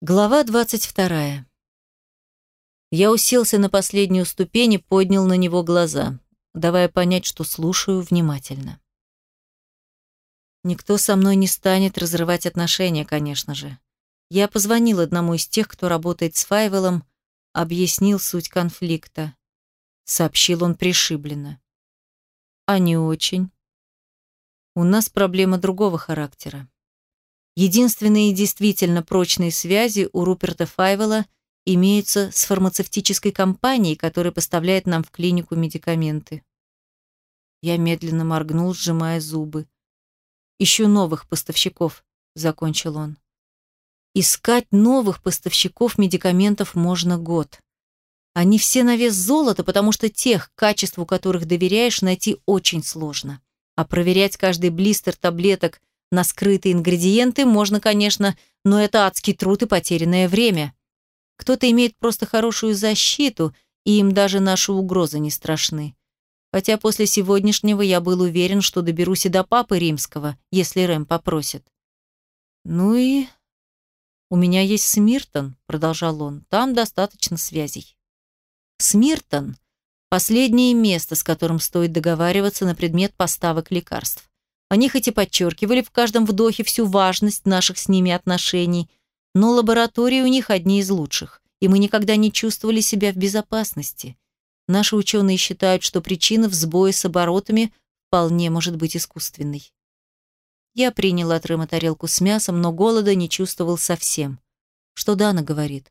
Глава 22. Я уселся на последнюю ступень и поднял на него глаза, давая понять, что слушаю внимательно. Никто со мной не станет разрывать отношения, конечно же. Я позвонил одному из тех, кто работает с Файвелом, объяснил суть конфликта. Сообщил он пришибленно. А не очень. У нас проблема другого характера. Единственные действительно прочные связи у Руперта Файвела имеются с фармацевтической компанией, которая поставляет нам в клинику медикаменты. Я медленно моргнул, сжимая зубы. «Ищу новых поставщиков», — закончил он. «Искать новых поставщиков медикаментов можно год. Они все на вес золота, потому что тех, качеству которых доверяешь, найти очень сложно. А проверять каждый блистер таблеток на скрытые ингредиенты можно, конечно, но это адский труд и потерянное время. Кто-то имеет просто хорошую защиту, и им даже наши угрозы не страшны. Хотя после сегодняшнего я был уверен, что доберусь и до Папы Римского, если Рэм попросит. «Ну и...» «У меня есть Смиртон», — продолжал он, — «там достаточно связей». Смиртон — последнее место, с которым стоит договариваться на предмет поставок лекарств. Они хоть и подчеркивали в каждом вдохе всю важность наших с ними отношений, но лаборатории у них одни из лучших, и мы никогда не чувствовали себя в безопасности. Наши ученые считают, что причина в сбое с оборотами вполне может быть искусственной. Я принял от Рыма тарелку с мясом, но голода не чувствовал совсем. Что Дана говорит?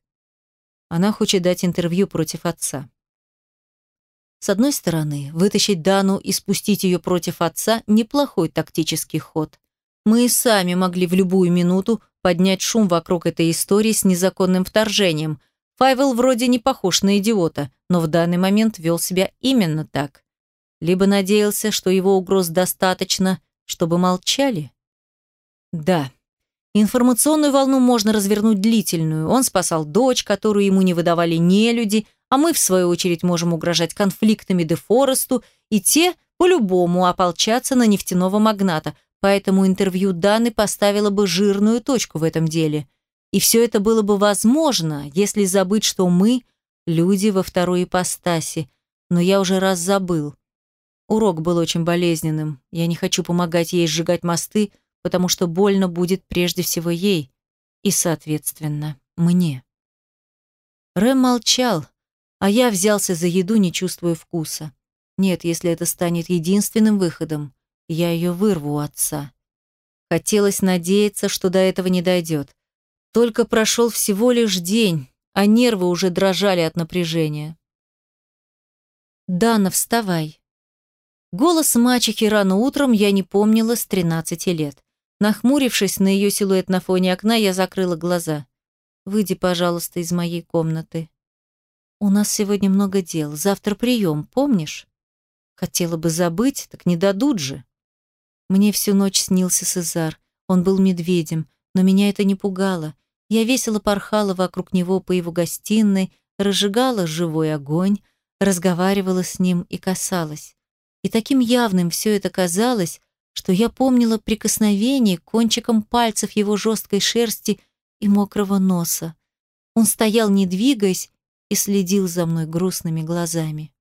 Она хочет дать интервью против отца. С одной стороны, вытащить Дану и спустить ее против отца – неплохой тактический ход. Мы и сами могли в любую минуту поднять шум вокруг этой истории с незаконным вторжением. Файвел вроде не похож на идиота, но в данный момент вел себя именно так. Либо надеялся, что его угроз достаточно, чтобы молчали? Да. Информационную волну можно развернуть длительную. Он спасал дочь, которую ему не выдавали нелюди, а мы, в свою очередь, можем угрожать конфликтами Дефоресту, и те по-любому ополчатся на нефтяного магната, поэтому интервью Даны поставило бы жирную точку в этом деле. И все это было бы возможно, если забыть, что мы – люди во второй ипостаси, но я уже раз забыл. Урок был очень болезненным, я не хочу помогать ей сжигать мосты, потому что больно будет прежде всего ей и, соответственно, мне. Рэм молчал, а я взялся за еду, не чувствуя вкуса. Нет, если это станет единственным выходом, я ее вырву у отца. Хотелось надеяться, что до этого не дойдет. Только прошел всего лишь день, а нервы уже дрожали от напряжения. «Дана, вставай!» Голос мачехи рано утром я не помнила с 13 лет. Нахмурившись на ее силуэт на фоне окна, я закрыла глаза. «Выйди, пожалуйста, из моей комнаты». «У нас сегодня много дел. Завтра прием, помнишь?» «Хотела бы забыть, так не дадут же». Мне всю ночь снился Сезар. Он был медведем, но меня это не пугало. Я весело порхала вокруг него по его гостиной, разжигала живой огонь, разговаривала с ним и касалась. И таким явным все это казалось, что я помнила прикосновение кончиком пальцев его жесткой шерсти и мокрого носа. Он стоял, не двигаясь, и следил за мной грустными глазами.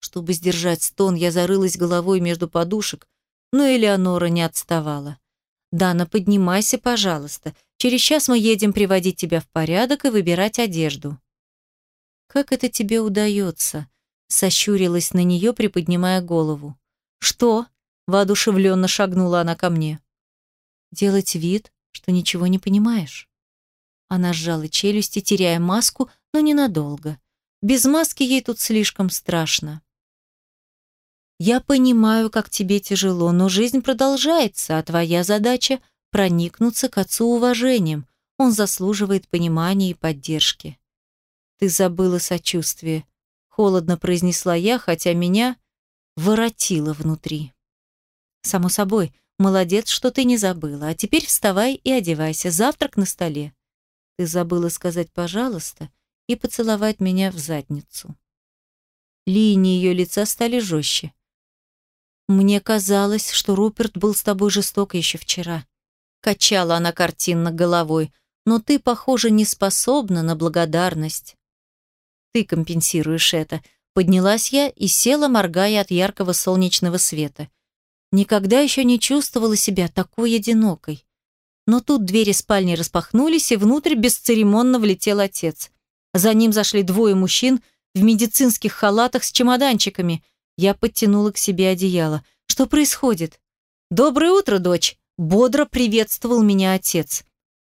Чтобы сдержать стон, я зарылась головой между подушек, но Элеонора не отставала. «Дана, поднимайся, пожалуйста. Через час мы едем приводить тебя в порядок и выбирать одежду». «Как это тебе удается?» — сощурилась на нее, приподнимая голову. «Что?» — воодушевленно шагнула она ко мне. «Делать вид, что ничего не понимаешь». Она сжала челюсти, теряя маску, но ненадолго. Без маски ей тут слишком страшно. Я понимаю, как тебе тяжело, но жизнь продолжается, а твоя задача — проникнуться к отцу уважением. Он заслуживает понимания и поддержки. Ты забыла сочувствие. Холодно произнесла я, хотя меня воротило внутри. Само собой, молодец, что ты не забыла. А теперь вставай и одевайся. Завтрак на столе. Ты забыла сказать «пожалуйста», и поцеловать меня в задницу. Линии ее лица стали жестче. «Мне казалось, что Руперт был с тобой жесток еще вчера». Качала она картинно головой. но ты, похоже, не способна на благодарность. Ты компенсируешь это. Поднялась я и села, моргая от яркого солнечного света. Никогда еще не чувствовала себя такой одинокой. Но тут двери спальни распахнулись, и внутрь бесцеремонно влетел отец. За ним зашли двое мужчин в медицинских халатах с чемоданчиками. Я подтянула к себе одеяло. Что происходит? «Доброе утро, дочь!» Бодро приветствовал меня отец.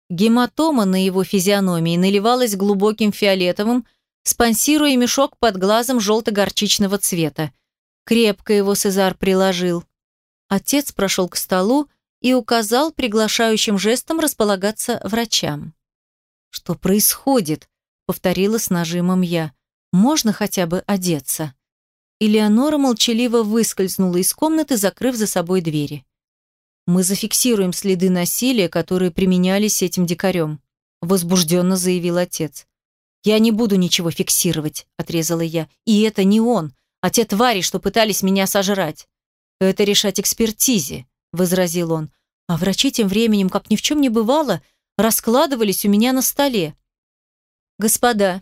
Гематома на его физиономии наливалась глубоким фиолетовым, спонсируя мешок под глазом желто-горчичного цвета. Крепко его Сезар приложил. Отец прошел к столу и указал приглашающим жестом располагаться врачам. «Что происходит?» — повторила с нажимом я. «Можно хотя бы одеться?» Элеонора молчаливо выскользнула из комнаты, закрыв за собой двери. «Мы зафиксируем следы насилия, которые применялись этим дикарем», — возбужденно заявил отец. «Я не буду ничего фиксировать», — отрезала я. «И это не он, а те твари, что пытались меня сожрать. Это решать экспертизе», — возразил он. А врачи тем временем, как ни в чем не бывало, раскладывались у меня на столе. «Господа,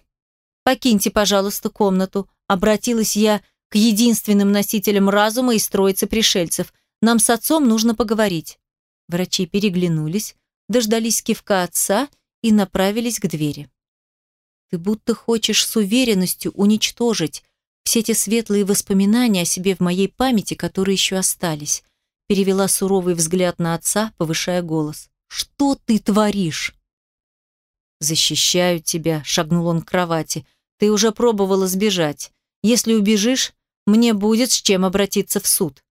покиньте, пожалуйста, комнату», — обратилась я к единственным носителям разума из троицы пришельцев. «Нам с отцом нужно поговорить». Врачи переглянулись, дождались кивка отца и направились к двери. «Ты будто хочешь с уверенностью уничтожить все те светлые воспоминания о себе в моей памяти, которые еще остались. Перевела суровый взгляд на отца, повышая голос. «Что ты творишь?» «Защищаю тебя», — шагнул он к кровати. «Ты уже пробовала сбежать. Если убежишь, мне будет с чем обратиться в суд».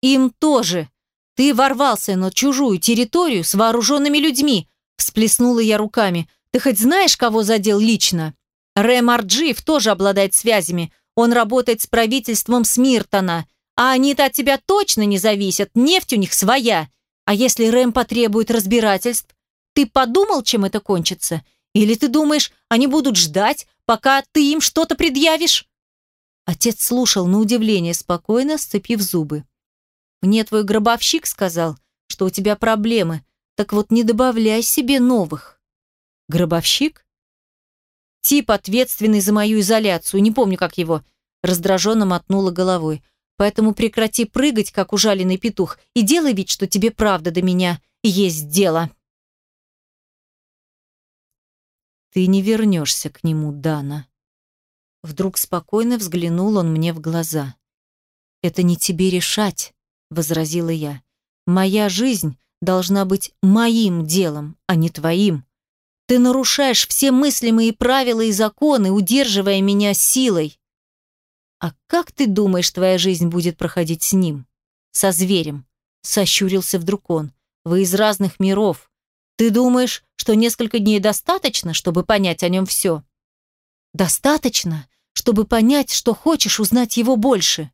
«Им тоже! Ты ворвался на чужую территорию с вооруженными людьми!» Всплеснула я руками. «Ты хоть знаешь, кого задел лично?» Рэм Арджиев тоже обладает связями. Он работает с правительством Смиртона. А они-то от тебя точно не зависят, нефть у них своя. А если Рэм потребует разбирательств, ты подумал, чем это кончится? Или ты думаешь, они будут ждать, пока ты им что-то предъявишь?» Отец слушал на удивление спокойно, сцепив зубы. «Мне твой гробовщик сказал, что у тебя проблемы, так вот не добавляй себе новых». «Гробовщик?» Тип, ответственный за мою изоляцию, не помню, как его, раздраженно мотнула головой. Поэтому прекрати прыгать, как ужаленный петух, и делай вид, что тебе правда до меня есть дело. Ты не вернешься к нему, Дана. Вдруг спокойно взглянул он мне в глаза. Это не тебе решать, возразила я. Моя жизнь должна быть моим делом, а не твоим. Ты нарушаешь все мыслимые правила и законы, удерживая меня силой. А как ты думаешь, твоя жизнь будет проходить с ним? Со зверем? Сощурился вдруг он. Вы из разных миров. Ты думаешь, что несколько дней достаточно, чтобы понять о нем все? Достаточно, чтобы понять, что хочешь узнать его больше.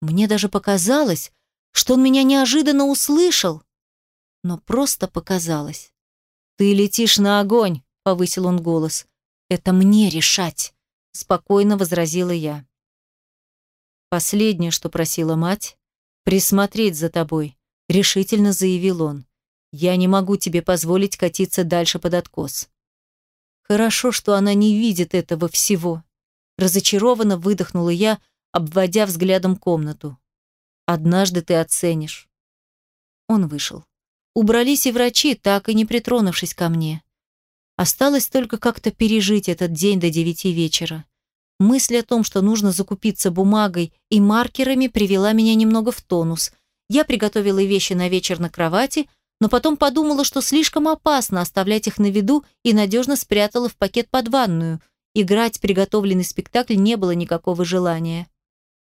Мне даже показалось, что он меня неожиданно услышал. Но просто показалось. «Ты летишь на огонь», — повысил он голос. «Это мне решать», — спокойно возразила я. «Последнее, что просила мать, присмотреть за тобой», — решительно заявил он. «Я не могу тебе позволить катиться дальше под откос». Хорошо, что она не видит этого всего. Разочарованно выдохнула я, обводя взглядом комнату. «Однажды ты оценишь». Он вышел. Убрались и врачи, так и не притронувшись ко мне. Осталось только как-то пережить этот день до девяти вечера. Мысль о том, что нужно закупиться бумагой и маркерами, привела меня немного в тонус. Я приготовила вещи на вечер на кровати, но потом подумала, что слишком опасно оставлять их на виду и надежно спрятала в пакет под ванную. Играть приготовленный спектакль не было никакого желания.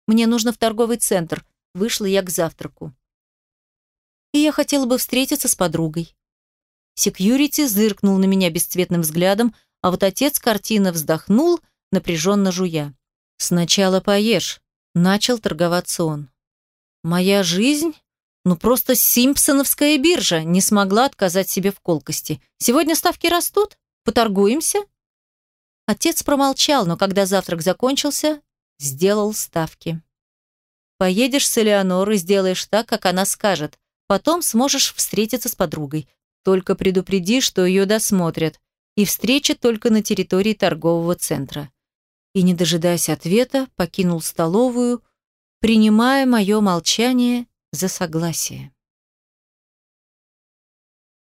«Мне нужно в торговый центр», вышла я к завтраку и я хотела бы встретиться с подругой. Секьюрити зыркнул на меня бесцветным взглядом, а вот отец картина вздохнул, напряженно жуя. «Сначала поешь», — начал торговаться он. «Моя жизнь? Ну просто симпсоновская биржа не смогла отказать себе в колкости. Сегодня ставки растут? Поторгуемся?» Отец промолчал, но когда завтрак закончился, сделал ставки. «Поедешь с Элеонорой, сделаешь так, как она скажет. Потом сможешь встретиться с подругой. только предупреди, что ее досмотрят, и встреча только на территории торгового центра. И, не дожидаясь ответа, покинул столовую, принимая мое молчание за согласие.